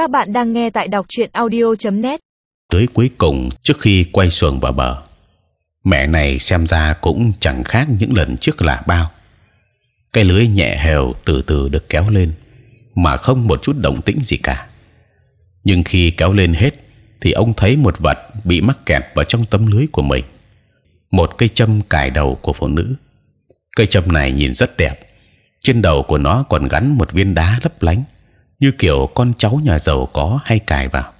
Các bạn đang nghe tại đọc truyện audio.net. Tới cuối cùng trước khi quay xuồng vào bờ, mẹ này xem ra cũng chẳng khác những lần trước là bao. Cái lưới nhẹ hều từ từ được kéo lên, mà không một chút động tĩnh gì cả. Nhưng khi kéo lên hết, thì ông thấy một vật bị mắc kẹt vào trong tấm lưới của mình. Một cây châm cài đầu của phụ nữ. Cây châm này nhìn rất đẹp. Trên đầu của nó còn gắn một viên đá lấp lánh như kiểu con cháu nhà giàu có hay cài vào.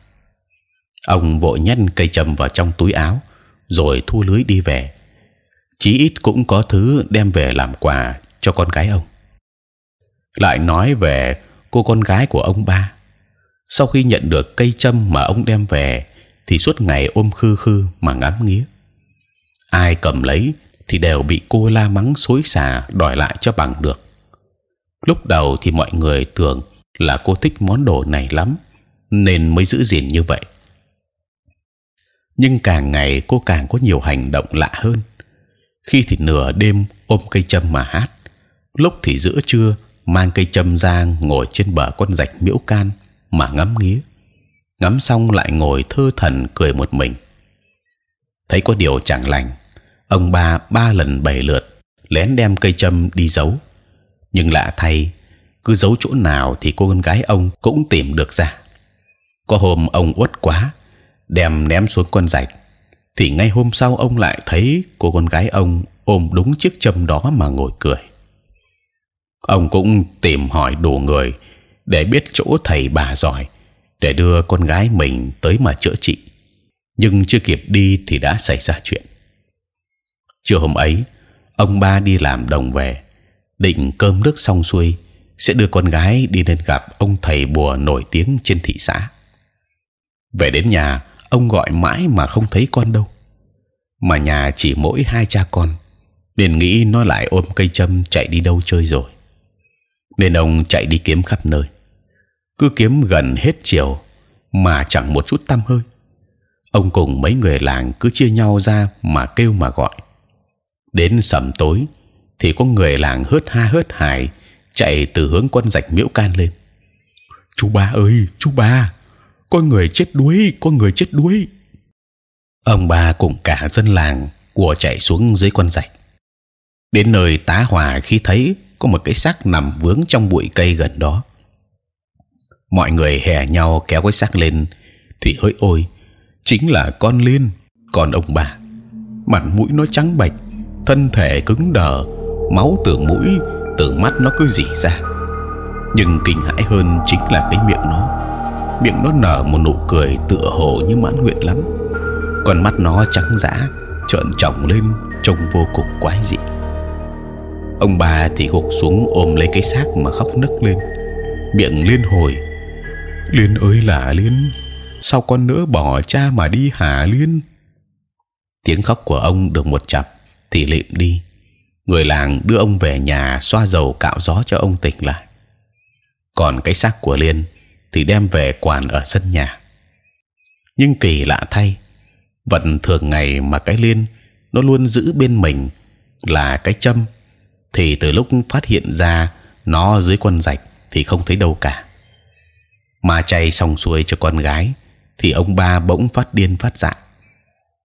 Ông vội nhét cây châm vào trong túi áo, rồi thu lưới đi về. Chí ít cũng có thứ đem về làm quà cho con gái ông. Lại nói về cô con gái của ông ba. Sau khi nhận được cây châm mà ông đem về, thì suốt ngày ôm khư khư mà ngắm nghía. Ai cầm lấy thì đều bị cô la mắng xối xả đòi lại cho bằng được. Lúc đầu thì mọi người tưởng là cô thích món đồ này lắm, nên mới giữ gìn như vậy. Nhưng càng ngày cô càng có nhiều hành động lạ hơn. Khi thì nửa đêm ôm cây châm mà hát, lúc thì giữa trưa mang cây châm ra ngồi trên bờ con rạch miễu can mà ngắm nghía. Ngắm xong lại ngồi thơ thần cười một mình. Thấy có điều chẳng lành, ông ba ba lần bảy lượt, lén đem cây châm đi giấu. Nhưng lạ thay cứ giấu chỗ nào thì cô con gái ông cũng tìm được ra. Có hôm ông uất quá, đem ném xuống con rạch, thì ngay hôm sau ông lại thấy cô con gái ông ôm đúng chiếc châm đó mà ngồi cười. Ông cũng tìm hỏi đủ người để biết chỗ thầy bà giỏi để đưa con gái mình tới mà chữa trị. Nhưng chưa kịp đi thì đã xảy ra chuyện. Chiều hôm ấy, ông ba đi làm đồng về, định cơm nước xong xuôi sẽ đưa con gái đi lên gặp ông thầy bùa nổi tiếng trên thị xã. Về đến nhà, ông gọi mãi mà không thấy con đâu. Mà nhà chỉ mỗi hai cha con, nên nghĩ nó lại ôm cây châm chạy đi đâu chơi rồi. Nên ông chạy đi kiếm khắp nơi, cứ kiếm gần hết chiều mà chẳng một chút tâm hơi. Ông cùng mấy người làng cứ chia nhau ra mà kêu mà gọi. Đến sầm tối thì có người làng hớt ha hớt hải chạy từ hướng quân rạch miễu can lên. Chú ba ơi, chú ba, có người chết đuối, có người chết đuối. Ông ba cùng cả dân làng của chạy xuống dưới quân rạch. Đến nơi tá hỏa khi thấy có một cái xác nằm vướng trong bụi cây gần đó. Mọi người hè nhau kéo cái xác lên, thì hỡi ôi, chính là con liên, còn ông bà. Mặt mũi nó trắng bệch, thân thể cứng đờ, máu từ mũi từ mắt nó cứ rỉ ra. Nhưng kinh hãi hơn chính là cái miệng nó. Miệng nó nở một nụ cười tựa hồ như mãn nguyện lắm. Còn mắt nó trắng dã, trợn tròng lên, trông vô cùng quái dị. Ông bà thì gục xuống ôm lấy cái xác mà khóc nức lên. Miệng liên hồi. Liên ơi là liên, sao con nỡ bỏ cha mà đi hả liên? Tiếng khóc của ông được một chập thì lịm đi người làng đưa ông về nhà xoa dầu cạo gió cho ông tỉnh lại. Còn cái xác của Liên thì đem về quản ở sân nhà. Nhưng kỳ lạ thay, vận thường ngày mà cái Liên nó luôn giữ bên mình là cái châm, thì từ lúc phát hiện ra nó dưới quần rạch thì không thấy đâu cả. Mà chay xong xuôi cho con gái, thì ông ba bỗng phát điên phát dại,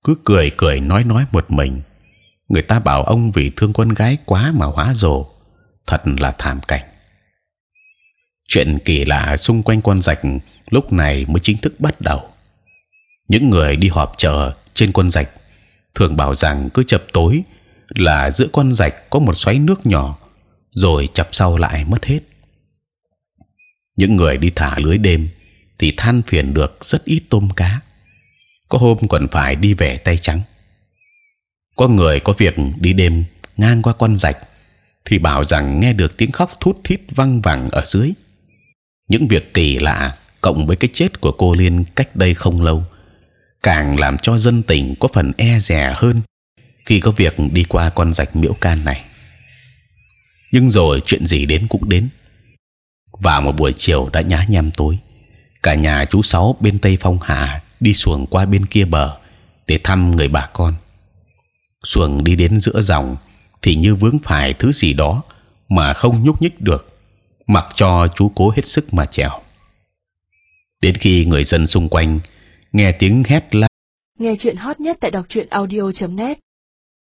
cứ cười cười nói nói một mình người ta bảo ông vì thương con gái quá mà hóa rồ. Thật là thảm cảnh. Chuyện kỳ lạ xung quanh con rạch lúc này mới chính thức bắt đầu. Những người đi họp chợ trên con rạch thường bảo rằng cứ chập tối là giữa con rạch có một xoáy nước nhỏ, rồi chập sau lại mất hết. Những người đi thả lưới đêm thì than phiền được rất ít tôm cá. Có hôm còn phải đi về tay trắng có người có việc đi đêm, ngang qua con rạch, thì bảo rằng nghe được tiếng khóc thút thít văng vẳng ở dưới. Những việc kỳ lạ cộng với cái chết của cô liên cách đây không lâu, càng làm cho dân tình có phần e dè hơn khi có việc đi qua con rạch miễu can này. Nhưng rồi chuyện gì đến cũng đến. Vào một buổi chiều đã nhá nhem tối, cả nhà chú sáu bên tây phong hà đi xuồng qua bên kia bờ để thăm người bà con xuồng đi đến giữa dòng thì như vướng phải thứ gì đó mà không nhúc nhích được, mặc cho chú cố hết sức mà chèo. đến khi người dân xung quanh nghe tiếng hét la Nghe chuyện hot nhất tại đọc truyện audio.net